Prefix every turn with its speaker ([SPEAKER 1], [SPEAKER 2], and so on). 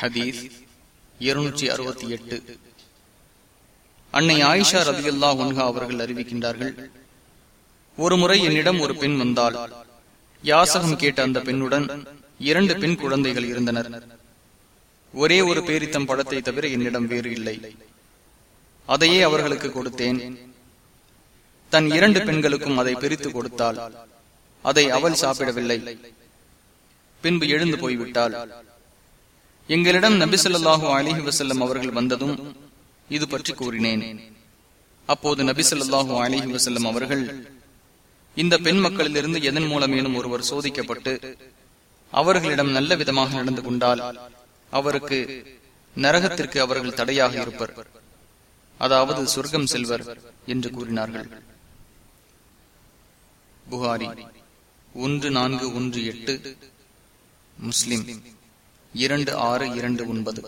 [SPEAKER 1] ஹதீஸ் இருநூற்றி அறுபத்தி எட்டு. அன்னை ஆயிஷா ரதியுல்லா உன்ஹா அவர்கள் அறிவிக்கின்றார்கள் ஒரு முறை என்னிடம் ஒரு பெண் வந்தால் யாசகம் கேட்ட அந்த பெண்ணுடன் இரண்டு பெண் குழந்தைகள் இருந்தனர். ஒரே ஒரு பேரித்தம் பழத்தை தவிர என்னிடம் வேறு இல்லை. அதையே அவர்களுக்கு கொடுத்தேன். தன் இரண்டு பெண்களுக்கும் அதை பிரித்து கொடுத்தால் அதை அவள் சாப்பிடவில்லை. பின்பு எழுந்து போய்விட்டாள். எங்களிடம் நபிசல்லாஹூ அலிஹி வசல்லம் அவர்கள் வந்ததும் இது பற்றி கூறினேன். அப்போது நபிசல்லாஹூ அலிஹி வசல்லம் அவர்கள் இந்த பெண் மக்களிலிருந்து எதன் மூலமேனும் ஒருவர் சோதிக்கப்பட்டு அவர்களிடம் நல்ல விதமாக நடந்து கொண்டால் அவருக்கு நரகத்திற்கு அவர்கள் தடையாக இருப்பர். அதாவது சொர்க்கம் செல்வர் என்று கூறினார்கள். புகாரி ஒன்று நான்கு ஒன்று எட்டு முஸ்லிம். இரண்டு ஆறு இரண்டு ஒன்பது.